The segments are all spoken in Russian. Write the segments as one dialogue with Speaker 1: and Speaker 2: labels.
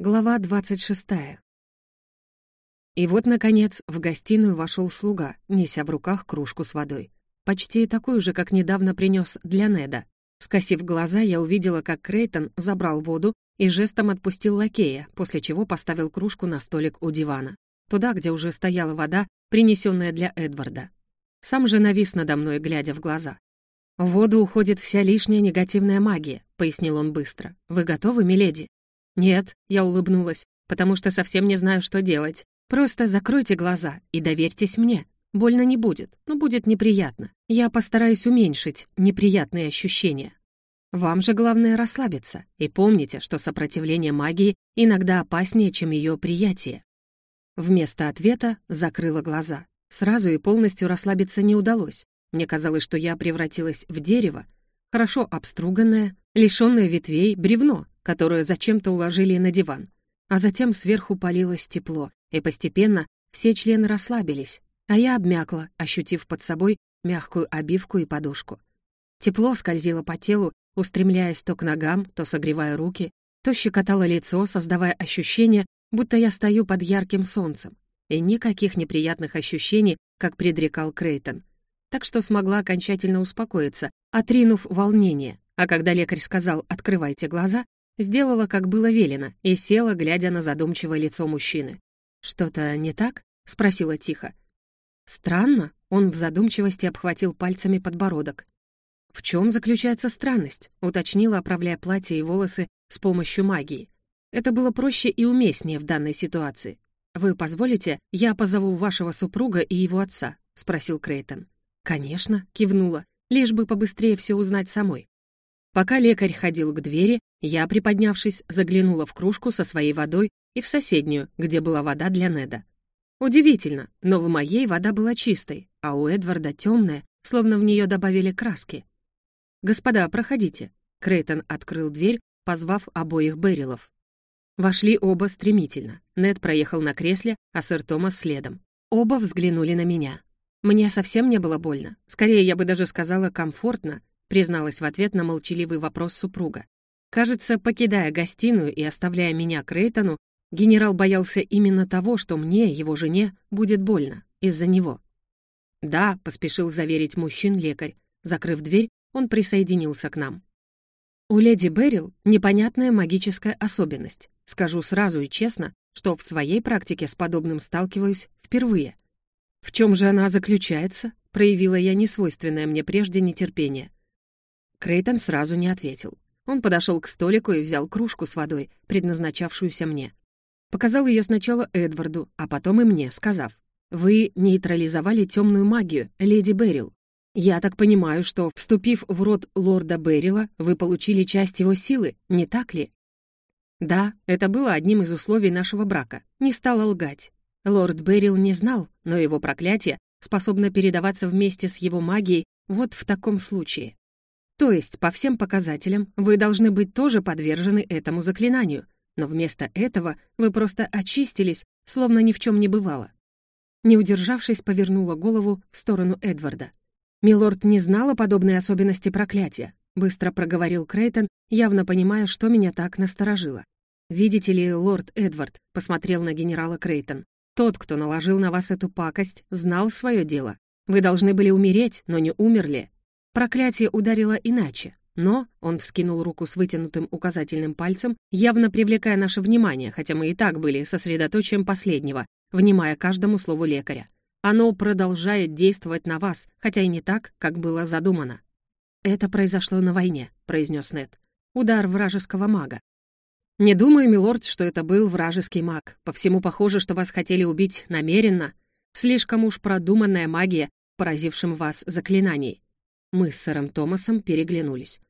Speaker 1: Глава 26. И вот, наконец, в гостиную вошел слуга, неся в руках кружку с водой. Почти такую же, как недавно принес для Неда. Скосив глаза, я увидела, как Крейтон забрал воду и жестом отпустил лакея, после чего поставил кружку на столик у дивана. Туда, где уже стояла вода, принесенная для Эдварда. Сам же навис надо мной, глядя в глаза. «В воду уходит вся лишняя негативная магия», — пояснил он быстро. «Вы готовы, миледи?» «Нет», — я улыбнулась, «потому что совсем не знаю, что делать. Просто закройте глаза и доверьтесь мне. Больно не будет, но будет неприятно. Я постараюсь уменьшить неприятные ощущения. Вам же главное расслабиться и помните, что сопротивление магии иногда опаснее, чем ее приятие». Вместо ответа закрыла глаза. Сразу и полностью расслабиться не удалось. Мне казалось, что я превратилась в дерево, хорошо обструганное, лишённое ветвей, бревно, которую зачем-то уложили на диван. А затем сверху полилось тепло, и постепенно все члены расслабились, а я обмякла, ощутив под собой мягкую обивку и подушку. Тепло скользило по телу, устремляясь то к ногам, то согревая руки, то щекотало лицо, создавая ощущение, будто я стою под ярким солнцем. И никаких неприятных ощущений, как предрекал Крейтон. Так что смогла окончательно успокоиться, отринув волнение. А когда лекарь сказал «открывайте глаза», Сделала, как было велено, и села, глядя на задумчивое лицо мужчины. «Что-то не так?» — спросила тихо. «Странно», — он в задумчивости обхватил пальцами подбородок. «В чем заключается странность?» — уточнила, оправляя платье и волосы с помощью магии. Это было проще и уместнее в данной ситуации. «Вы позволите, я позову вашего супруга и его отца?» — спросил Крейтон. «Конечно», — кивнула, лишь бы побыстрее все узнать самой. Пока лекарь ходил к двери, я, приподнявшись, заглянула в кружку со своей водой и в соседнюю, где была вода для Неда. Удивительно, но в моей вода была чистой, а у Эдварда темная, словно в нее добавили краски. «Господа, проходите». Крейтон открыл дверь, позвав обоих Берилов. Вошли оба стремительно. Нед проехал на кресле, а сэр Томас следом. Оба взглянули на меня. Мне совсем не было больно. Скорее, я бы даже сказала, комфортно, призналась в ответ на молчаливый вопрос супруга. Кажется, покидая гостиную и оставляя меня Крейтону, генерал боялся именно того, что мне, его жене, будет больно из-за него. «Да», — поспешил заверить мужчин лекарь. Закрыв дверь, он присоединился к нам. У леди Берил непонятная магическая особенность. Скажу сразу и честно, что в своей практике с подобным сталкиваюсь впервые. В чем же она заключается? Проявила я несвойственное мне прежде нетерпение. Крейтон сразу не ответил. Он подошел к столику и взял кружку с водой, предназначавшуюся мне. Показал ее сначала Эдварду, а потом и мне, сказав, «Вы нейтрализовали темную магию, леди Берил. Я так понимаю, что, вступив в род лорда Беррила, вы получили часть его силы, не так ли?» Да, это было одним из условий нашего брака. Не стала лгать. Лорд Беррил не знал, но его проклятие способно передаваться вместе с его магией вот в таком случае. То есть, по всем показателям, вы должны быть тоже подвержены этому заклинанию, но вместо этого вы просто очистились, словно ни в чем не бывало. Не удержавшись, повернула голову в сторону Эдварда. «Милорд не знал о подобной особенности проклятия», быстро проговорил Крейтон, явно понимая, что меня так насторожило. «Видите ли, лорд Эдвард», — посмотрел на генерала Крейтон, «тот, кто наложил на вас эту пакость, знал свое дело. Вы должны были умереть, но не умерли. Проклятие ударило иначе, но он вскинул руку с вытянутым указательным пальцем, явно привлекая наше внимание, хотя мы и так были сосредоточием последнего, внимая каждому слову лекаря. Оно продолжает действовать на вас, хотя и не так, как было задумано. «Это произошло на войне», — произнес Нед. «Удар вражеского мага». «Не думаю, милорд, что это был вражеский маг. По всему похоже, что вас хотели убить намеренно. Слишком уж продуманная магия, поразившим вас заклинаний. Мы с сэром Томасом переглянулись.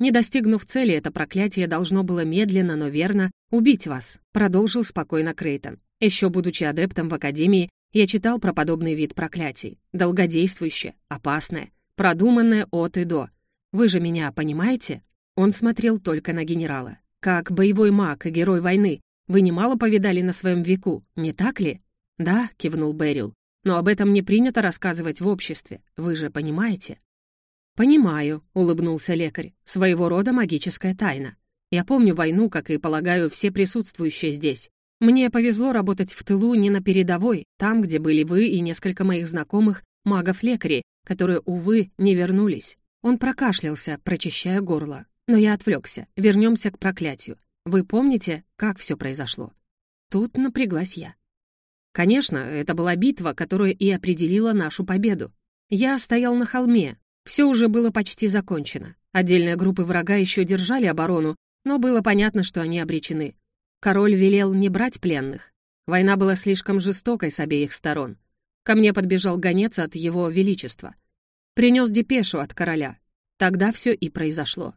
Speaker 1: «Не достигнув цели, это проклятие должно было медленно, но верно убить вас», продолжил спокойно Крейтон. Еще будучи адептом в Академии, я читал про подобный вид проклятий. Долгодействующее, опасное, продуманное от и до. Вы же меня понимаете? Он смотрел только на генерала. Как боевой маг и герой войны, вы немало повидали на своем веку, не так ли? Да, кивнул Берил. Но об этом не принято рассказывать в обществе, вы же понимаете? «Понимаю», — улыбнулся лекарь, — «своего рода магическая тайна. Я помню войну, как и, полагаю, все присутствующие здесь. Мне повезло работать в тылу не на передовой, там, где были вы и несколько моих знакомых магов-лекарей, которые, увы, не вернулись. Он прокашлялся, прочищая горло. Но я отвлекся. Вернемся к проклятию. Вы помните, как все произошло? Тут напряглась я. Конечно, это была битва, которая и определила нашу победу. Я стоял на холме. Все уже было почти закончено. Отдельные группы врага еще держали оборону, но было понятно, что они обречены. Король велел не брать пленных. Война была слишком жестокой с обеих сторон. Ко мне подбежал гонец от его величества. Принес депешу от короля. Тогда все и произошло.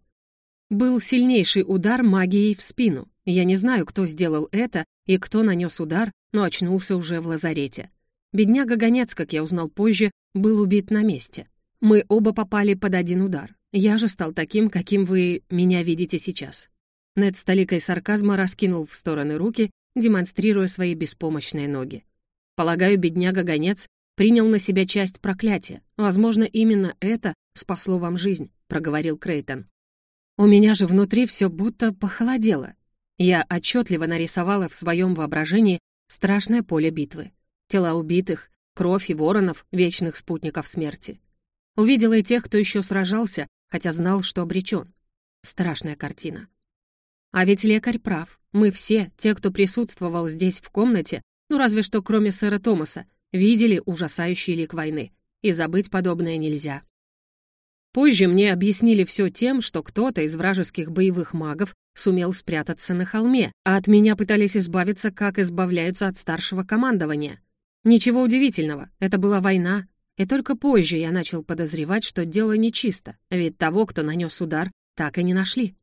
Speaker 1: Был сильнейший удар магией в спину. Я не знаю, кто сделал это и кто нанес удар, но очнулся уже в лазарете. Бедняга-гонец, как я узнал позже, был убит на месте. Мы оба попали под один удар. Я же стал таким, каким вы меня видите сейчас. Нед с толикой сарказма раскинул в стороны руки, демонстрируя свои беспомощные ноги. Полагаю, бедняга-гонец принял на себя часть проклятия. Возможно, именно это спасло вам жизнь», — проговорил Крейтон. «У меня же внутри все будто похолодело. Я отчетливо нарисовала в своем воображении страшное поле битвы. Тела убитых, кровь и воронов, вечных спутников смерти. Увидела и тех, кто еще сражался, хотя знал, что обречен. Страшная картина. А ведь лекарь прав. Мы все, те, кто присутствовал здесь в комнате, ну разве что кроме сэра Томаса, видели ужасающий лик войны. И забыть подобное нельзя. Позже мне объяснили все тем, что кто-то из вражеских боевых магов сумел спрятаться на холме, а от меня пытались избавиться, как избавляются от старшего командования. Ничего удивительного, это была война, и только позже я начал подозревать, что дело нечисто, ведь того, кто нанес удар, так и не нашли.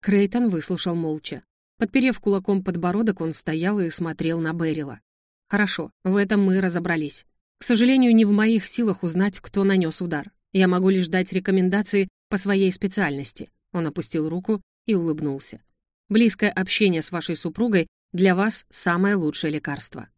Speaker 1: Крейтон выслушал молча. Подперев кулаком подбородок, он стоял и смотрел на Берила. «Хорошо, в этом мы разобрались. К сожалению, не в моих силах узнать, кто нанес удар. Я могу лишь дать рекомендации по своей специальности». Он опустил руку и улыбнулся. «Близкое общение с вашей супругой для вас самое лучшее лекарство.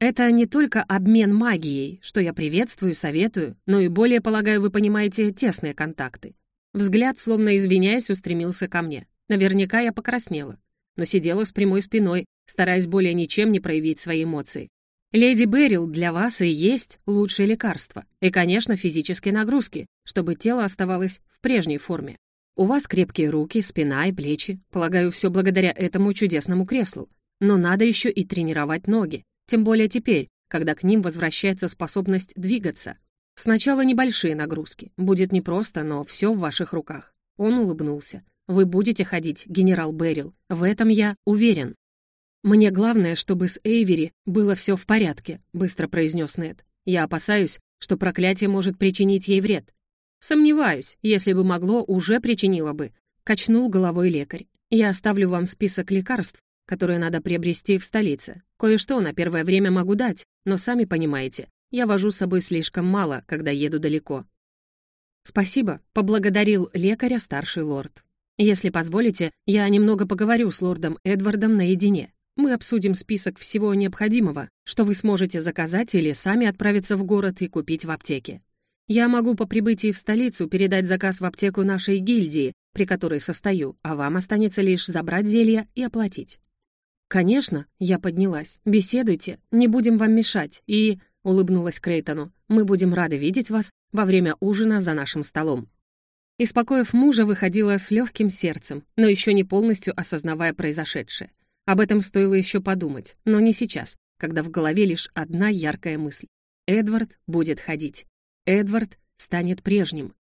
Speaker 1: Это не только обмен магией, что я приветствую, советую, но и более, полагаю, вы понимаете, тесные контакты. Взгляд, словно извиняясь, устремился ко мне. Наверняка я покраснела, но сидела с прямой спиной, стараясь более ничем не проявить свои эмоции. Леди Берил для вас и есть лучшее лекарство. И, конечно, физические нагрузки, чтобы тело оставалось в прежней форме. У вас крепкие руки, спина и плечи. Полагаю, все благодаря этому чудесному креслу. Но надо еще и тренировать ноги. Тем более теперь, когда к ним возвращается способность двигаться. Сначала небольшие нагрузки. Будет непросто, но все в ваших руках. Он улыбнулся. Вы будете ходить, генерал Берил. В этом я уверен. Мне главное, чтобы с Эйвери было все в порядке, быстро произнес Нед. Я опасаюсь, что проклятие может причинить ей вред. Сомневаюсь, если бы могло, уже причинило бы. Качнул головой лекарь. Я оставлю вам список лекарств, которые надо приобрести в столице. Кое-что на первое время могу дать, но сами понимаете, я вожу с собой слишком мало, когда еду далеко». «Спасибо», — поблагодарил лекаря старший лорд. «Если позволите, я немного поговорю с лордом Эдвардом наедине. Мы обсудим список всего необходимого, что вы сможете заказать или сами отправиться в город и купить в аптеке. Я могу по прибытии в столицу передать заказ в аптеку нашей гильдии, при которой состою, а вам останется лишь забрать зелья и оплатить». «Конечно», — я поднялась. «Беседуйте, не будем вам мешать, и...» — улыбнулась Крейтону. «Мы будем рады видеть вас во время ужина за нашим столом». Из мужа выходила с легким сердцем, но еще не полностью осознавая произошедшее. Об этом стоило еще подумать, но не сейчас, когда в голове лишь одна яркая мысль. Эдвард будет ходить. Эдвард станет прежним.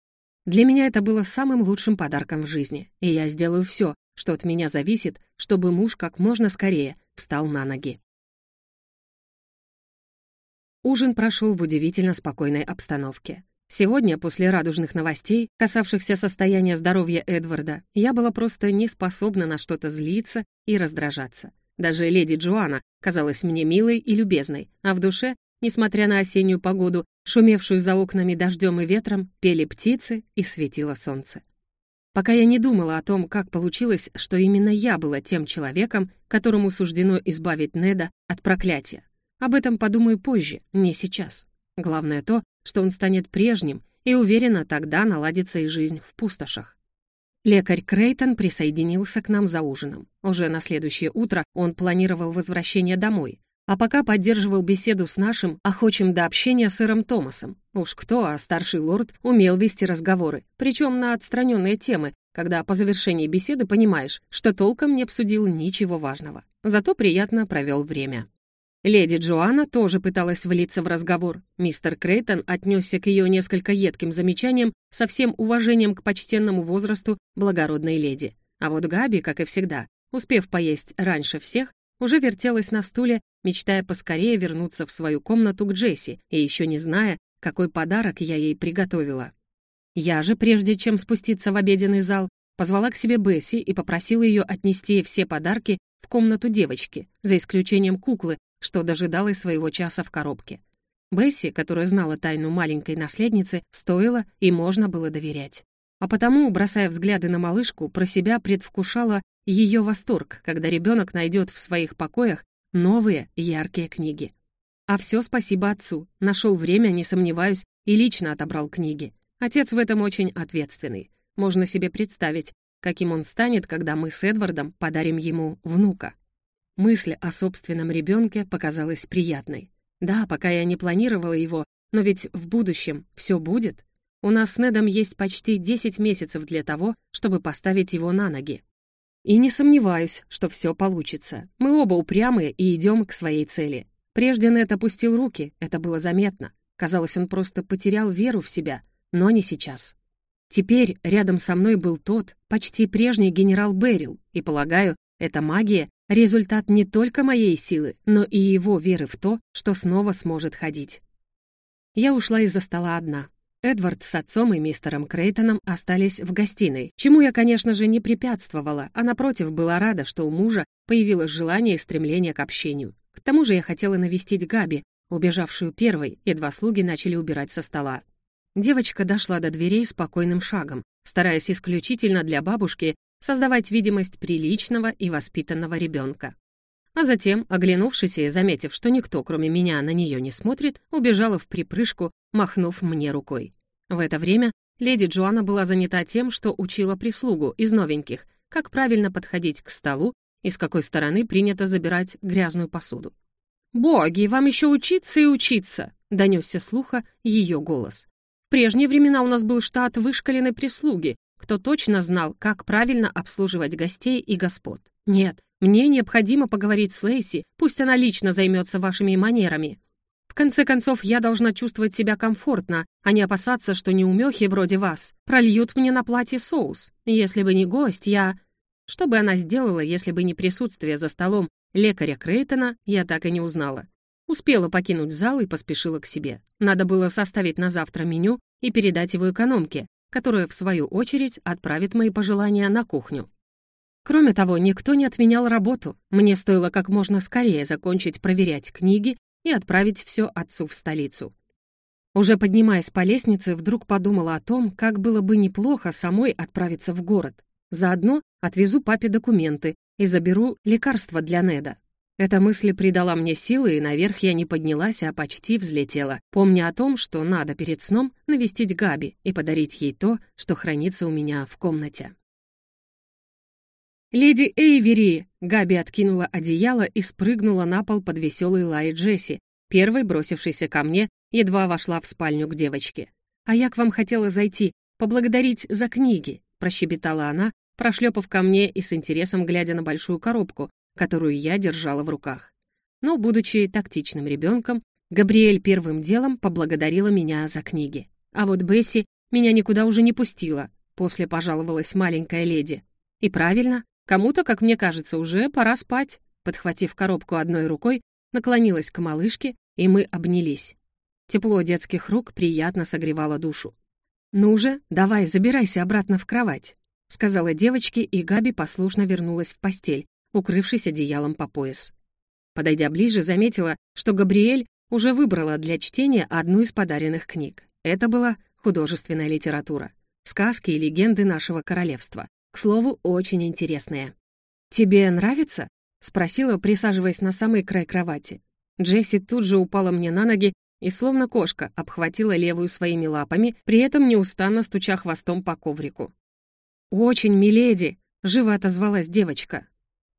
Speaker 1: Для меня это было самым лучшим подарком в жизни, и я сделаю все, что от меня зависит, чтобы муж как можно скорее встал на ноги. Ужин прошел в удивительно спокойной обстановке. Сегодня, после радужных новостей, касавшихся состояния здоровья Эдварда, я была просто не способна на что-то злиться и раздражаться. Даже леди Джоанна казалась мне милой и любезной, а в душе, несмотря на осеннюю погоду, шумевшую за окнами дождем и ветром, пели птицы и светило солнце. Пока я не думала о том, как получилось, что именно я была тем человеком, которому суждено избавить Неда от проклятия, об этом подумаю позже, не сейчас. Главное то, что он станет прежним, и уверена, тогда наладится и жизнь в пустошах. Лекарь Крейтон присоединился к нам за ужином. Уже на следующее утро он планировал возвращение домой, а пока поддерживал беседу с нашим охочим до общения сэром Томасом. Уж кто, а старший лорд умел вести разговоры, причем на отстраненные темы, когда по завершении беседы понимаешь, что толком не обсудил ничего важного. Зато приятно провел время. Леди Джоанна тоже пыталась влиться в разговор. Мистер Крейтон отнесся к ее несколько едким замечаниям со всем уважением к почтенному возрасту благородной леди. А вот Габи, как и всегда, успев поесть раньше всех, уже вертелась на стуле, мечтая поскорее вернуться в свою комнату к Джесси и еще не зная, какой подарок я ей приготовила. Я же, прежде чем спуститься в обеденный зал, позвала к себе Бесси и попросила ее отнести все подарки в комнату девочки, за исключением куклы, что дожидалась своего часа в коробке. Бесси, которая знала тайну маленькой наследницы, стоило и можно было доверять. А потому, бросая взгляды на малышку, про себя предвкушала ее восторг, когда ребенок найдет в своих покоях новые яркие книги. А все спасибо отцу. Нашел время, не сомневаюсь, и лично отобрал книги. Отец в этом очень ответственный. Можно себе представить, каким он станет, когда мы с Эдвардом подарим ему внука. Мысль о собственном ребенке показалась приятной. Да, пока я не планировала его, но ведь в будущем все будет. У нас с Недом есть почти 10 месяцев для того, чтобы поставить его на ноги. И не сомневаюсь, что все получится. Мы оба упрямые и идем к своей цели. Прежде Нед опустил руки, это было заметно. Казалось, он просто потерял веру в себя, но не сейчас. Теперь рядом со мной был тот, почти прежний генерал Берил, и, полагаю, эта магия — результат не только моей силы, но и его веры в то, что снова сможет ходить. Я ушла из-за стола одна. Эдвард с отцом и мистером Крейтоном остались в гостиной, чему я, конечно же, не препятствовала, а напротив была рада, что у мужа появилось желание и стремление к общению. К тому же я хотела навестить Габи, убежавшую первой, едва слуги начали убирать со стола. Девочка дошла до дверей спокойным шагом, стараясь исключительно для бабушки создавать видимость приличного и воспитанного ребенка. А затем, оглянувшись и заметив, что никто, кроме меня, на нее не смотрит, убежала в припрыжку, махнув мне рукой. В это время леди Джоанна была занята тем, что учила прислугу из новеньких, как правильно подходить к столу и с какой стороны принято забирать грязную посуду. «Боги, вам еще учиться и учиться!» — донесся слуха ее голос. В прежние времена у нас был штат вышкаленной прислуги, кто точно знал, как правильно обслуживать гостей и господ. Нет, мне необходимо поговорить с Лейси, пусть она лично займется вашими манерами. В конце концов, я должна чувствовать себя комфортно, а не опасаться, что неумехи вроде вас прольют мне на платье соус. Если бы не гость, я... Что бы она сделала, если бы не присутствие за столом лекаря Крейтона, я так и не узнала. Успела покинуть зал и поспешила к себе. Надо было составить на завтра меню и передать его экономке, которая, в свою очередь, отправит мои пожелания на кухню. Кроме того, никто не отменял работу. Мне стоило как можно скорее закончить проверять книги и отправить все отцу в столицу. Уже поднимаясь по лестнице, вдруг подумала о том, как было бы неплохо самой отправиться в город. Заодно отвезу папе документы и заберу лекарства для Неда. Эта мысль придала мне силы, и наверх я не поднялась, а почти взлетела, помня о том, что надо перед сном навестить Габи и подарить ей то, что хранится у меня в комнате. «Леди Эйвери!» Габи откинула одеяло и спрыгнула на пол под веселый лай Джесси, первой бросившейся ко мне, едва вошла в спальню к девочке. «А я к вам хотела зайти, поблагодарить за книги», прощебетала она, прошлепав ко мне и с интересом глядя на большую коробку, которую я держала в руках. Но, будучи тактичным ребенком, Габриэль первым делом поблагодарила меня за книги. А вот Бесси меня никуда уже не пустила, после пожаловалась маленькая леди. И правильно, кому-то, как мне кажется, уже пора спать. Подхватив коробку одной рукой, наклонилась к малышке, и мы обнялись. Тепло детских рук приятно согревало душу. «Ну же, давай, забирайся обратно в кровать», — сказала девочке, и Габи послушно вернулась в постель, укрывшись одеялом по пояс. Подойдя ближе, заметила, что Габриэль уже выбрала для чтения одну из подаренных книг. Это была художественная литература. Сказки и легенды нашего королевства. К слову, очень интересные. «Тебе нравится?» — спросила, присаживаясь на самый край кровати. Джесси тут же упала мне на ноги и, словно кошка, обхватила левую своими лапами, при этом неустанно стуча хвостом по коврику. «Очень, миледи!» — живо отозвалась девочка.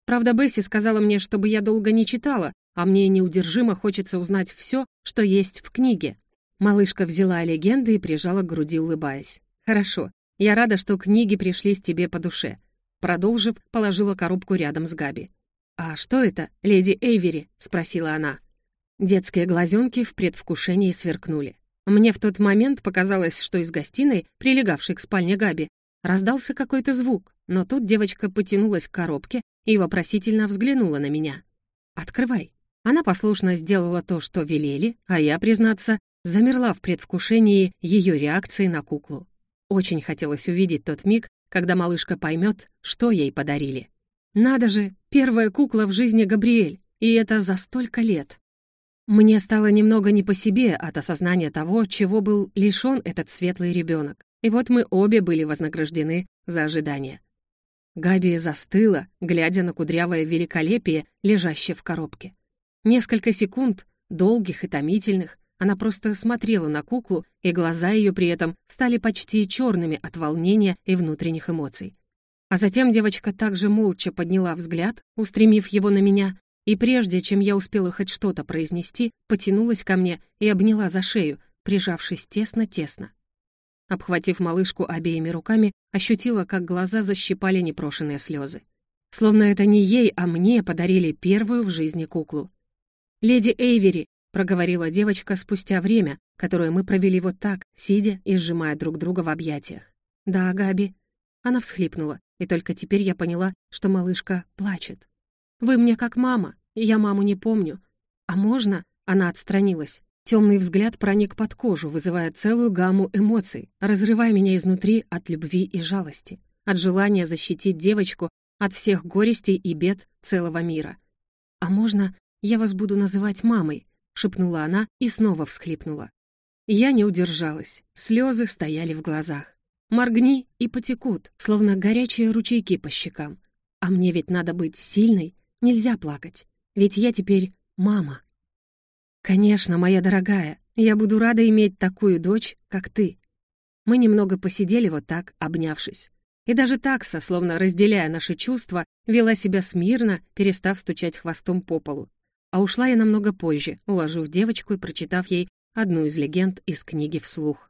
Speaker 1: Правда, Бесси сказала мне, чтобы я долго не читала, а мне неудержимо хочется узнать все, что есть в книге. Малышка взяла легенды и прижала к груди, улыбаясь. «Хорошо. Я рада, что книги пришлись тебе по душе». Продолжив, положила коробку рядом с Габи. «А что это, леди Эйвери?» — спросила она. Детские глазенки в предвкушении сверкнули. Мне в тот момент показалось, что из гостиной, прилегавшей к спальне Габи, раздался какой-то звук, но тут девочка потянулась к коробке и вопросительно взглянула на меня. «Открывай». Она послушно сделала то, что велели, а я, признаться, замерла в предвкушении ее реакции на куклу. Очень хотелось увидеть тот миг, когда малышка поймет, что ей подарили. Надо же, первая кукла в жизни Габриэль, и это за столько лет. Мне стало немного не по себе от осознания того, чего был лишён этот светлый ребенок. И вот мы обе были вознаграждены за ожидание. Габи застыла, глядя на кудрявое великолепие, лежащее в коробке. Несколько секунд, долгих и томительных, она просто смотрела на куклу, и глаза ее при этом стали почти черными от волнения и внутренних эмоций. А затем девочка также молча подняла взгляд, устремив его на меня, и прежде чем я успела хоть что-то произнести, потянулась ко мне и обняла за шею, прижавшись тесно-тесно. Обхватив малышку обеими руками, ощутила, как глаза защипали непрошенные слезы. Словно это не ей, а мне подарили первую в жизни куклу. «Леди Эйвери», — проговорила девочка спустя время, которое мы провели вот так, сидя и сжимая друг друга в объятиях. «Да, Габи». Она всхлипнула, и только теперь я поняла, что малышка плачет. «Вы мне как мама, и я маму не помню. А можно?» Она отстранилась. Темный взгляд проник под кожу, вызывая целую гамму эмоций, разрывая меня изнутри от любви и жалости, от желания защитить девочку от всех горестей и бед целого мира. «А можно я вас буду называть мамой?» — шепнула она и снова всхлипнула. Я не удержалась, слезы стояли в глазах. Моргни и потекут, словно горячие ручейки по щекам. А мне ведь надо быть сильной, нельзя плакать, ведь я теперь мама. «Конечно, моя дорогая, я буду рада иметь такую дочь, как ты». Мы немного посидели вот так, обнявшись. И даже такса, словно разделяя наши чувства, вела себя смирно, перестав стучать хвостом по полу. А ушла я намного позже, уложив девочку и прочитав ей одну из легенд из книги вслух.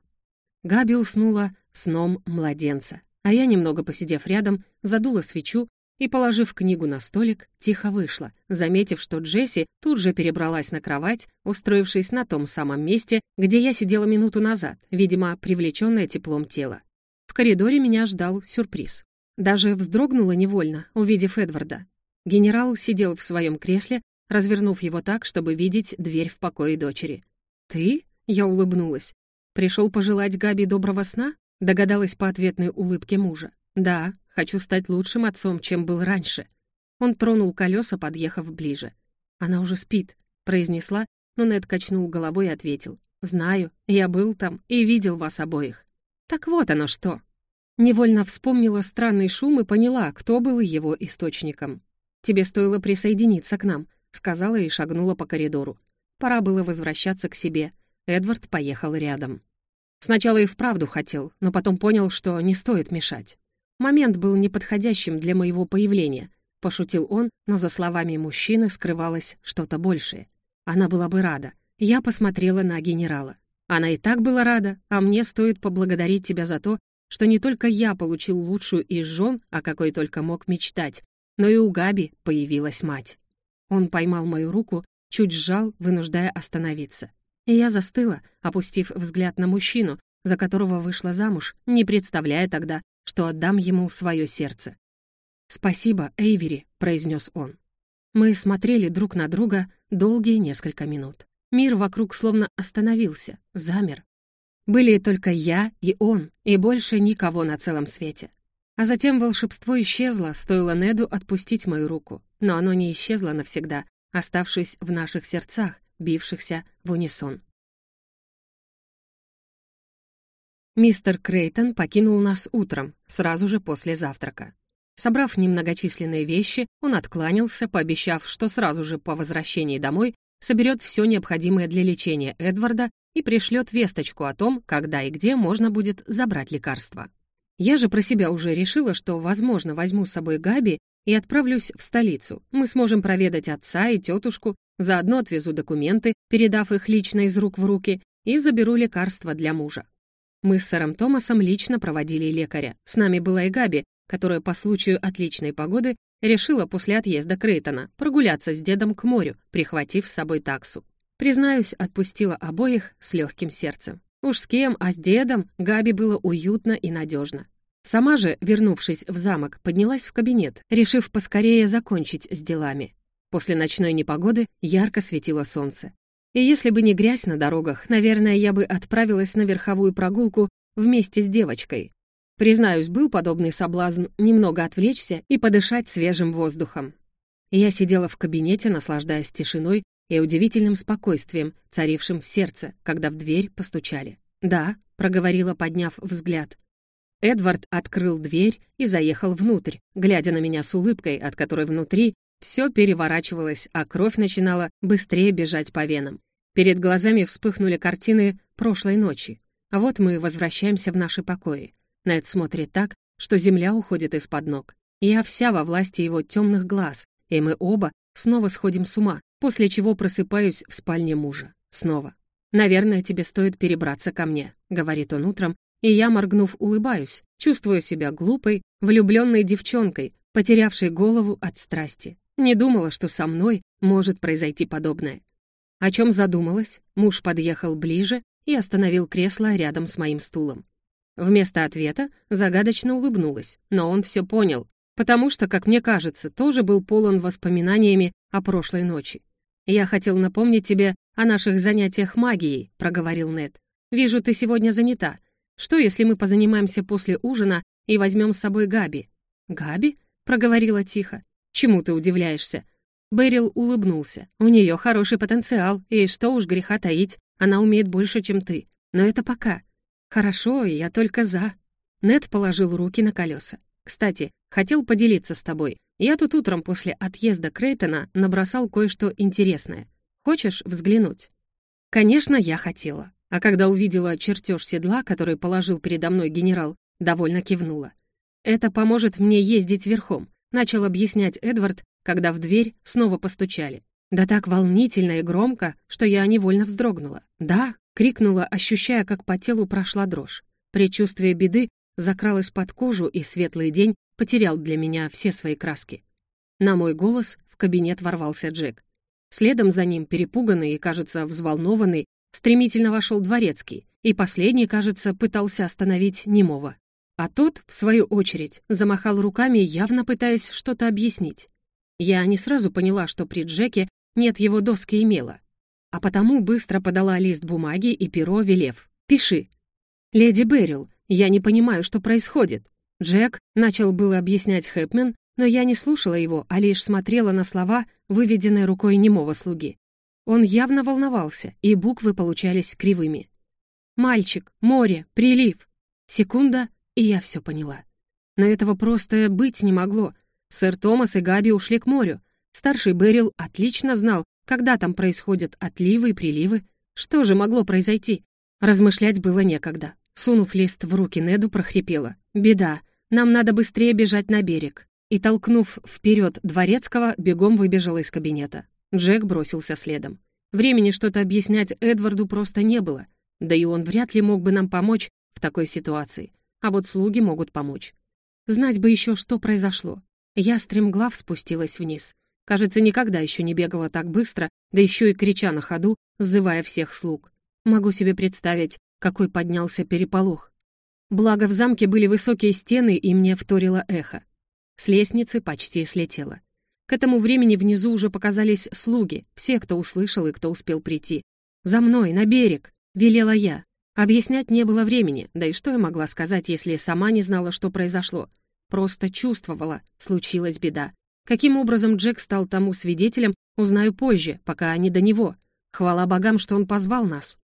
Speaker 1: Габи уснула сном младенца, а я, немного посидев рядом, задула свечу и, положив книгу на столик, тихо вышла, заметив, что Джесси тут же перебралась на кровать, устроившись на том самом месте, где я сидела минуту назад, видимо, привлеченная теплом тела. В коридоре меня ждал сюрприз. Даже вздрогнула невольно, увидев Эдварда. Генерал сидел в своем кресле, развернув его так, чтобы видеть дверь в покое дочери. «Ты?» — я улыбнулась. «Пришел пожелать Габи доброго сна?» — догадалась по ответной улыбке мужа. «Да, Хочу стать лучшим отцом, чем был раньше». Он тронул колеса, подъехав ближе. «Она уже спит», — произнесла, но Нед качнул головой и ответил. «Знаю, я был там и видел вас обоих». «Так вот оно что». Невольно вспомнила странный шум и поняла, кто был его источником. «Тебе стоило присоединиться к нам», — сказала и шагнула по коридору. Пора было возвращаться к себе. Эдвард поехал рядом. Сначала и вправду хотел, но потом понял, что не стоит мешать. Момент был неподходящим для моего появления, пошутил он, но за словами мужчины скрывалось что-то большее. Она была бы рада. Я посмотрела на генерала. Она и так была рада, а мне стоит поблагодарить тебя за то, что не только я получил лучшую из жен, о какой только мог мечтать, но и у Габи появилась мать. Он поймал мою руку, чуть сжал, вынуждая остановиться. И я застыла, опустив взгляд на мужчину, за которого вышла замуж, не представляя тогда, что отдам ему свое сердце. «Спасибо, Эйвери», — произнес он. Мы смотрели друг на друга долгие несколько минут. Мир вокруг словно остановился, замер. Были только я и он, и больше никого на целом свете. А затем волшебство исчезло, стоило Неду отпустить мою руку. Но оно не исчезло навсегда, оставшись в наших сердцах, бившихся в унисон. Мистер Крейтон покинул нас утром, сразу же после завтрака. Собрав немногочисленные вещи, он откланялся, пообещав, что сразу же по возвращении домой соберет все необходимое для лечения Эдварда и пришлет весточку о том, когда и где можно будет забрать лекарства. Я же про себя уже решила, что, возможно, возьму с собой Габи и отправлюсь в столицу. Мы сможем проведать отца и тетушку, заодно отвезу документы, передав их лично из рук в руки, и заберу лекарства для мужа. Мы с сэром Томасом лично проводили лекаря. С нами была и Габи, которая по случаю отличной погоды решила после отъезда Крейтона прогуляться с дедом к морю, прихватив с собой таксу. Признаюсь, отпустила обоих с легким сердцем. Уж с кем, а с дедом Габи было уютно и надежно. Сама же, вернувшись в замок, поднялась в кабинет, решив поскорее закончить с делами. После ночной непогоды ярко светило солнце. И если бы не грязь на дорогах, наверное, я бы отправилась на верховую прогулку вместе с девочкой. Признаюсь, был подобный соблазн немного отвлечься и подышать свежим воздухом. Я сидела в кабинете, наслаждаясь тишиной и удивительным спокойствием, царившим в сердце, когда в дверь постучали. «Да», — проговорила, подняв взгляд. Эдвард открыл дверь и заехал внутрь, глядя на меня с улыбкой, от которой внутри все переворачивалось, а кровь начинала быстрее бежать по венам. Перед глазами вспыхнули картины прошлой ночи. А вот мы возвращаемся в наши покои. Нед смотрит так, что земля уходит из-под ног. Я вся во власти его темных глаз, и мы оба снова сходим с ума, после чего просыпаюсь в спальне мужа. Снова. «Наверное, тебе стоит перебраться ко мне», — говорит он утром, и я, моргнув, улыбаюсь, чувствую себя глупой, влюбленной девчонкой, потерявшей голову от страсти. Не думала, что со мной может произойти подобное. О чем задумалась, муж подъехал ближе и остановил кресло рядом с моим стулом. Вместо ответа загадочно улыбнулась, но он все понял, потому что, как мне кажется, тоже был полон воспоминаниями о прошлой ночи. «Я хотел напомнить тебе о наших занятиях магией», — проговорил Нед. «Вижу, ты сегодня занята. Что, если мы позанимаемся после ужина и возьмем с собой Габи?» «Габи?» — проговорила тихо. «Чему ты удивляешься?» Берил улыбнулся. «У нее хороший потенциал, и что уж греха таить, она умеет больше, чем ты. Но это пока. Хорошо, я только за». Нед положил руки на колеса. «Кстати, хотел поделиться с тобой. Я тут утром после отъезда Крейтона набросал кое-что интересное. Хочешь взглянуть?» Конечно, я хотела. А когда увидела чертеж седла, который положил передо мной генерал, довольно кивнула. «Это поможет мне ездить верхом», — начал объяснять Эдвард, когда в дверь снова постучали. Да так волнительно и громко, что я невольно вздрогнула. «Да!» — крикнула, ощущая, как по телу прошла дрожь. Предчувствие беды закралось под кожу, и светлый день потерял для меня все свои краски. На мой голос в кабинет ворвался Джек. Следом за ним, перепуганный и, кажется, взволнованный, Стремительно вошел дворецкий, и последний, кажется, пытался остановить немого. А тот, в свою очередь, замахал руками, явно пытаясь что-то объяснить. Я не сразу поняла, что при Джеке нет его доски и мела, а потому быстро подала лист бумаги и перо, велев. «Пиши». «Леди Беррил, я не понимаю, что происходит». Джек начал было объяснять Хэпмен, но я не слушала его, а лишь смотрела на слова, выведенные рукой немого слуги. Он явно волновался, и буквы получались кривыми. «Мальчик, море, прилив». Секунда, и я все поняла. Но этого просто быть не могло. Сэр Томас и Габи ушли к морю. Старший Берил отлично знал, когда там происходят отливы и приливы. Что же могло произойти? Размышлять было некогда. Сунув лист в руки Неду, прохрипела. «Беда. Нам надо быстрее бежать на берег». И, толкнув вперед дворецкого, бегом выбежала из кабинета. Джек бросился следом. Времени что-то объяснять Эдварду просто не было, да и он вряд ли мог бы нам помочь в такой ситуации. А вот слуги могут помочь. Знать бы еще, что произошло. Я стремглав спустилась вниз. Кажется, никогда еще не бегала так быстро, да еще и крича на ходу, сзывая всех слуг. Могу себе представить, какой поднялся переполох. Благо в замке были высокие стены, и мне вторило эхо. С лестницы почти слетела. К этому времени внизу уже показались слуги, все, кто услышал и кто успел прийти. «За мной, на берег!» — велела я. Объяснять не было времени, да и что я могла сказать, если сама не знала, что произошло? Просто чувствовала, случилась беда. Каким образом Джек стал тому свидетелем, узнаю позже, пока не до него. Хвала богам, что он позвал нас.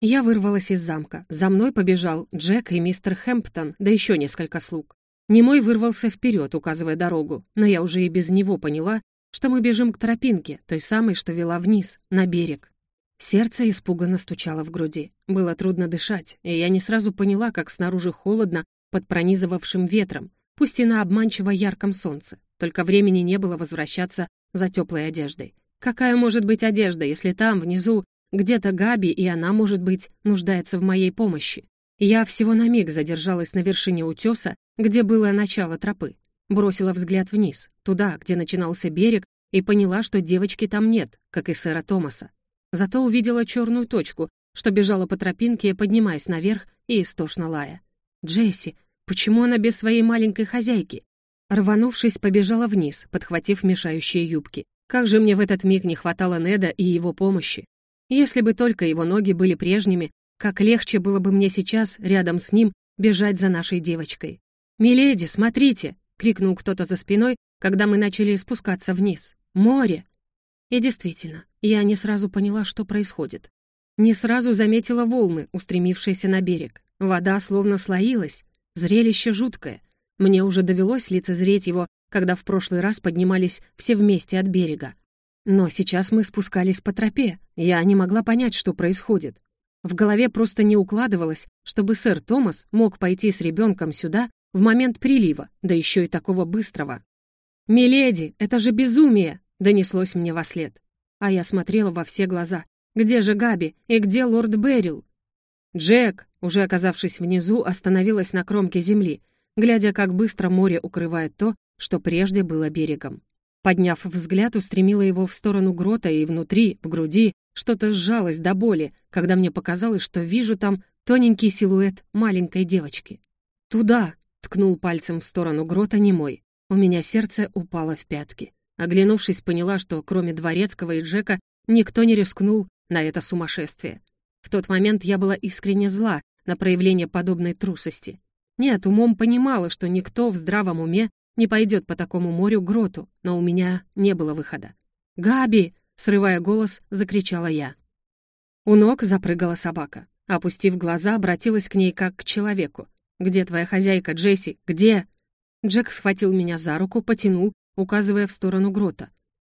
Speaker 1: Я вырвалась из замка. За мной побежал Джек и мистер Хэмптон, да еще несколько слуг. Немой вырвался вперед, указывая дорогу, но я уже и без него поняла, что мы бежим к тропинке, той самой, что вела вниз, на берег. Сердце испуганно стучало в груди. Было трудно дышать, и я не сразу поняла, как снаружи холодно, под пронизывавшим ветром, пусть и на обманчиво ярком солнце. Только времени не было возвращаться за теплой одеждой. Какая может быть одежда, если там, внизу, где-то Габи, и она, может быть, нуждается в моей помощи? Я всего на миг задержалась на вершине утеса, где было начало тропы. Бросила взгляд вниз, туда, где начинался берег, и поняла, что девочки там нет, как и сэра Томаса. Зато увидела черную точку, что бежала по тропинке, поднимаясь наверх и истошно лая. «Джесси, почему она без своей маленькой хозяйки?» Рванувшись, побежала вниз, подхватив мешающие юбки. Как же мне в этот миг не хватало Неда и его помощи. Если бы только его ноги были прежними, как легче было бы мне сейчас, рядом с ним, бежать за нашей девочкой. «Миледи, смотрите!» — крикнул кто-то за спиной, когда мы начали спускаться вниз. «Море!» И действительно, я не сразу поняла, что происходит. Не сразу заметила волны, устремившиеся на берег. Вода словно слоилась. Зрелище жуткое. Мне уже довелось лицезреть его когда в прошлый раз поднимались все вместе от берега. Но сейчас мы спускались по тропе, я не могла понять, что происходит. В голове просто не укладывалось, чтобы сэр Томас мог пойти с ребенком сюда в момент прилива, да еще и такого быстрого. «Миледи, это же безумие!» — донеслось мне во след. А я смотрела во все глаза. «Где же Габи? И где лорд Беррил?» Джек, уже оказавшись внизу, остановилась на кромке земли, глядя, как быстро море укрывает то, что прежде было берегом. Подняв взгляд, устремила его в сторону грота, и внутри, в груди, что-то сжалось до боли, когда мне показалось, что вижу там тоненький силуэт маленькой девочки. «Туда!» — ткнул пальцем в сторону грота немой. У меня сердце упало в пятки. Оглянувшись, поняла, что кроме Дворецкого и Джека никто не рискнул на это сумасшествие. В тот момент я была искренне зла на проявление подобной трусости. Нет, умом понимала, что никто в здравом уме не пойдет по такому морю гроту, но у меня не было выхода. «Габи!» — срывая голос, закричала я. У ног запрыгала собака. Опустив глаза, обратилась к ней как к человеку. «Где твоя хозяйка, Джесси? Где?» Джек схватил меня за руку, потянул, указывая в сторону грота.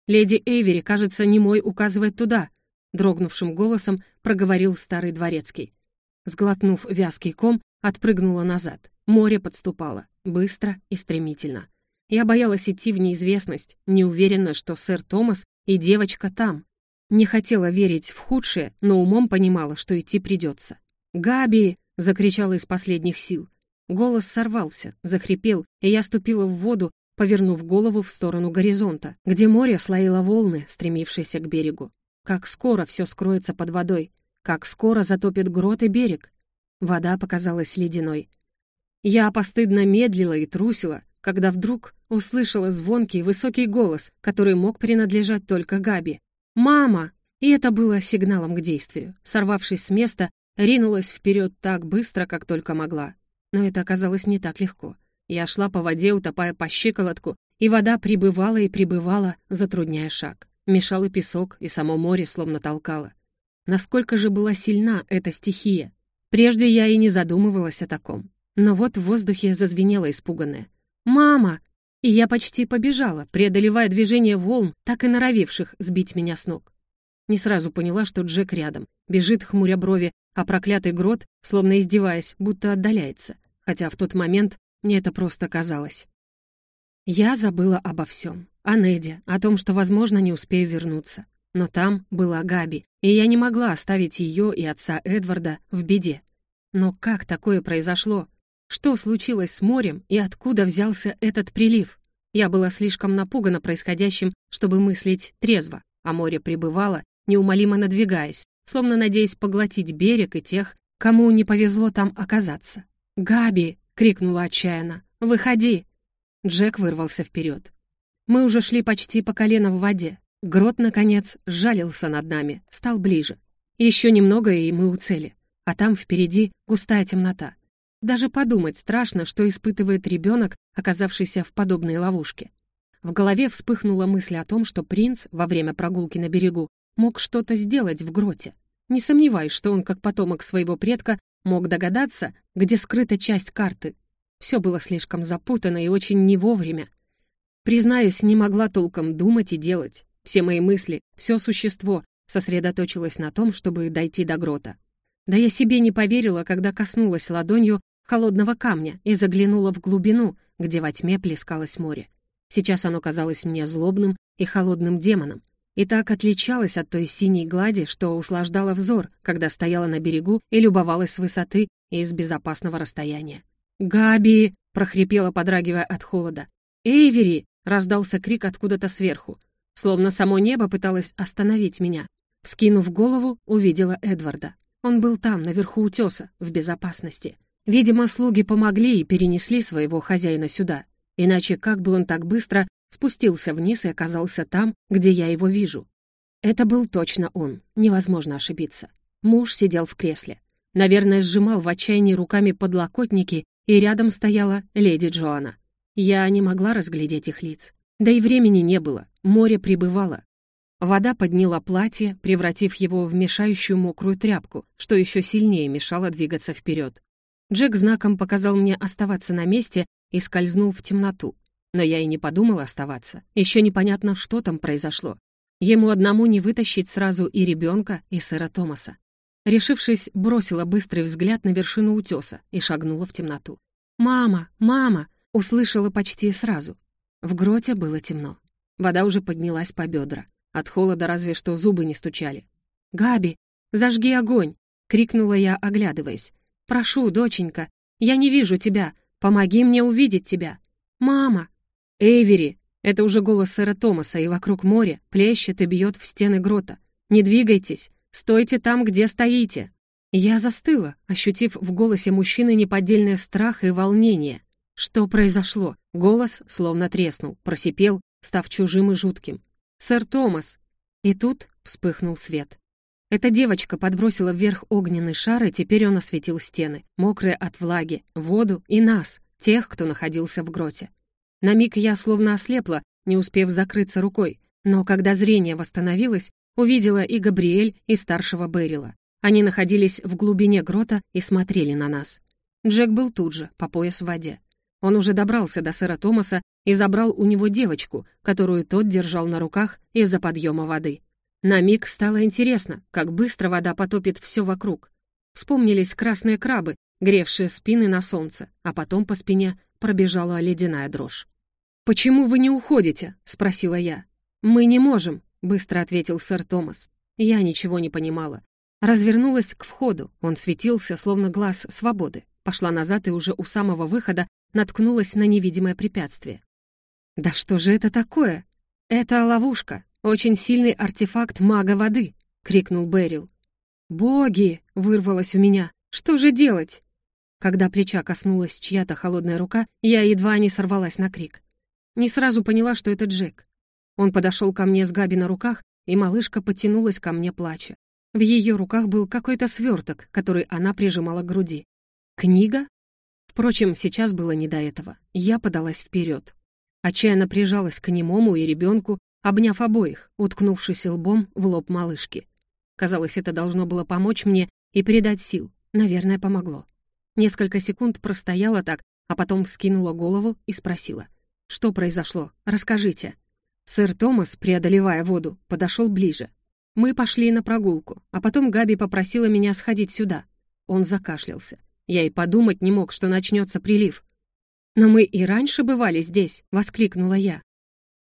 Speaker 1: «Леди Эйвери, кажется, немой указывает туда», — дрогнувшим голосом проговорил старый дворецкий. Сглотнув вязкий ком, отпрыгнула назад. Море подступало, быстро и стремительно. Я боялась идти в неизвестность, не уверена, что сэр Томас и девочка там. Не хотела верить в худшее, но умом понимала, что идти придется. «Габи!» — закричала из последних сил. Голос сорвался, захрипел, и я ступила в воду, повернув голову в сторону горизонта, где море слоило волны, стремившиеся к берегу. Как скоро все скроется под водой, как скоро затопит грот и берег. Вода показалась ледяной. Я постыдно медлила и трусила, когда вдруг услышала звонкий высокий голос, который мог принадлежать только Габи. «Мама!» И это было сигналом к действию. Сорвавшись с места, ринулась вперед так быстро, как только могла. Но это оказалось не так легко. Я шла по воде, утопая по щиколотку, и вода прибывала и прибывала, затрудняя шаг. Мешал и песок, и само море словно толкало. Насколько же была сильна эта стихия? Прежде я и не задумывалась о таком. Но вот в воздухе зазвенело испуганное. «Мама!» И я почти побежала, преодолевая движение волн, так и норовивших сбить меня с ног. Не сразу поняла, что Джек рядом. Бежит, хмуря брови, а проклятый грот, словно издеваясь, будто отдаляется. Хотя в тот момент мне это просто казалось. Я забыла обо всем. О Неде, о том, что, возможно, не успею вернуться. Но там была Габи, и я не могла оставить ее и отца Эдварда в беде. Но как такое произошло? Что случилось с морем и откуда взялся этот прилив? Я была слишком напугана происходящим, чтобы мыслить трезво, а море пребывало, неумолимо надвигаясь, словно надеясь поглотить берег и тех, кому не повезло там оказаться. «Габи!» — крикнула отчаянно. «Выходи!» Джек вырвался вперед. Мы уже шли почти по колено в воде. Грот, наконец, сжалился над нами, стал ближе. Еще немного, и мы у цели. А там впереди густая темнота. Даже подумать страшно, что испытывает ребенок, оказавшийся в подобной ловушке. В голове вспыхнула мысль о том, что принц во время прогулки на берегу мог что-то сделать в гроте. Не сомневаюсь, что он, как потомок своего предка, мог догадаться, где скрыта часть карты. Все было слишком запутано и очень не вовремя. Признаюсь, не могла толком думать и делать. Все мои мысли, все существо сосредоточилось на том, чтобы дойти до грота. Да я себе не поверила, когда коснулась ладонью холодного камня и заглянула в глубину, где во тьме плескалось море. Сейчас оно казалось мне злобным и холодным демоном, и так отличалось от той синей глади, что услаждала взор, когда стояла на берегу и любовалась с высоты и из безопасного расстояния. «Габи!» — прохрипела, подрагивая от холода. «Эйвери!» — раздался крик откуда-то сверху. Словно само небо пыталось остановить меня. Скинув голову, увидела Эдварда. Он был там, наверху утеса, в безопасности. Видимо, слуги помогли и перенесли своего хозяина сюда. Иначе как бы он так быстро спустился вниз и оказался там, где я его вижу? Это был точно он, невозможно ошибиться. Муж сидел в кресле. Наверное, сжимал в отчаянии руками подлокотники, и рядом стояла леди Джоанна. Я не могла разглядеть их лиц. Да и времени не было, море прибывало. Вода подняла платье, превратив его в мешающую мокрую тряпку, что еще сильнее мешало двигаться вперед. Джек знаком показал мне оставаться на месте и скользнул в темноту. Но я и не подумала оставаться. Еще непонятно, что там произошло. Ему одному не вытащить сразу и ребенка, и сэра Томаса. Решившись, бросила быстрый взгляд на вершину утеса и шагнула в темноту. «Мама! Мама!» услышала почти сразу. В гроте было темно. Вода уже поднялась по бедра. От холода разве что зубы не стучали. «Габи, зажги огонь!» — крикнула я, оглядываясь. «Прошу, доченька, я не вижу тебя. Помоги мне увидеть тебя. Мама!» «Эйвери!» — это уже голос сэра Томаса, и вокруг моря плещет и бьет в стены грота. «Не двигайтесь! Стойте там, где стоите!» Я застыла, ощутив в голосе мужчины неподдельный страх и волнение. Что произошло? Голос словно треснул, просипел, став чужим и жутким. «Сэр Томас!» И тут вспыхнул свет. Эта девочка подбросила вверх огненный шар, и теперь он осветил стены, мокрые от влаги, воду и нас, тех, кто находился в гроте. На миг я словно ослепла, не успев закрыться рукой, но когда зрение восстановилось, увидела и Габриэль, и старшего Берила. Они находились в глубине грота и смотрели на нас. Джек был тут же, по пояс в воде. Он уже добрался до сэра Томаса и забрал у него девочку, которую тот держал на руках из-за подъема воды. На миг стало интересно, как быстро вода потопит все вокруг. Вспомнились красные крабы, гревшие спины на солнце, а потом по спине пробежала ледяная дрожь. «Почему вы не уходите?» — спросила я. «Мы не можем», — быстро ответил сэр Томас. Я ничего не понимала. Развернулась к входу, он светился, словно глаз свободы. Пошла назад и уже у самого выхода наткнулась на невидимое препятствие. «Да что же это такое?» «Это ловушка, очень сильный артефакт мага воды», — крикнул Берил. «Боги!» — вырвалось у меня. «Что же делать?» Когда плеча коснулась чья-то холодная рука, я едва не сорвалась на крик. Не сразу поняла, что это Джек. Он подошел ко мне с Габи на руках, и малышка потянулась ко мне, плача. В ее руках был какой-то сверток, который она прижимала к груди. «Книга?» Впрочем, сейчас было не до этого. Я подалась вперед. Отчаянно прижалась к немому и ребенку, обняв обоих, уткнувшись лбом в лоб малышки. Казалось, это должно было помочь мне и передать сил. Наверное, помогло. Несколько секунд простояла так, а потом вскинула голову и спросила. «Что произошло? Расскажите». Сэр Томас, преодолевая воду, подошел ближе. Мы пошли на прогулку, а потом Габи попросила меня сходить сюда. Он закашлялся. Я и подумать не мог, что начнется прилив. «Но мы и раньше бывали здесь», — воскликнула я.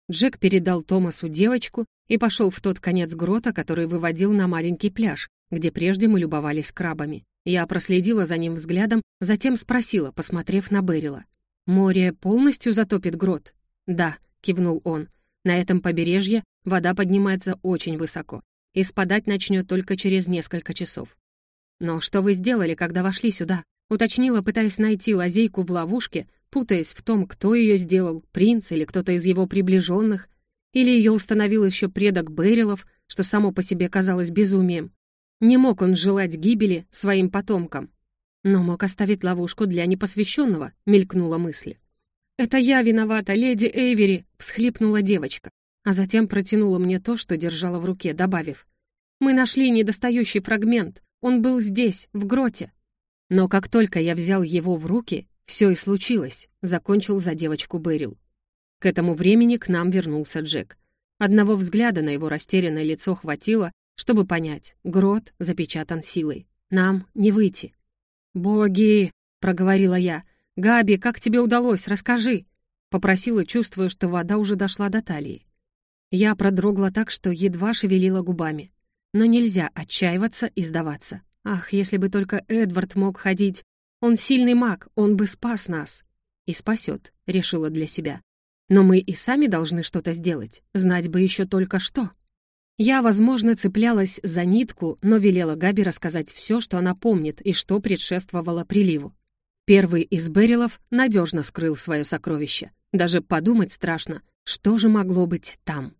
Speaker 1: Джек передал Томасу девочку и пошел в тот конец грота, который выводил на маленький пляж, где прежде мы любовались крабами. Я проследила за ним взглядом, затем спросила, посмотрев на Берила. «Море полностью затопит грот?» «Да», — кивнул он. «На этом побережье вода поднимается очень высоко и спадать начнет только через несколько часов. «Но что вы сделали, когда вошли сюда?» Уточнила, пытаясь найти лазейку в ловушке, путаясь в том, кто ее сделал, принц или кто-то из его приближенных, или ее установил еще предок Берилов, что само по себе казалось безумием. Не мог он желать гибели своим потомкам. Но мог оставить ловушку для непосвященного, мелькнула мысль. «Это я виновата, леди Эйвери!» — всхлипнула девочка, а затем протянула мне то, что держала в руке, добавив. «Мы нашли недостающий фрагмент. Он был здесь, в гроте. Но как только я взял его в руки, все и случилось, закончил за девочку Берил. К этому времени к нам вернулся Джек. Одного взгляда на его растерянное лицо хватило, чтобы понять, грот запечатан силой. Нам не выйти. «Боги!» — проговорила я. «Габи, как тебе удалось? Расскажи!» Попросила, чувствуя, что вода уже дошла до талии. Я продрогла так, что едва шевелила губами. Но нельзя отчаиваться и сдаваться. Ах, если бы только Эдвард мог ходить. Он сильный маг, он бы спас нас. И спасет, решила для себя. Но мы и сами должны что-то сделать. Знать бы еще только что. Я, возможно, цеплялась за нитку, но велела Габи рассказать все, что она помнит и что предшествовало приливу. Первый из Берилов надежно скрыл свое сокровище. Даже подумать страшно, что же могло быть там.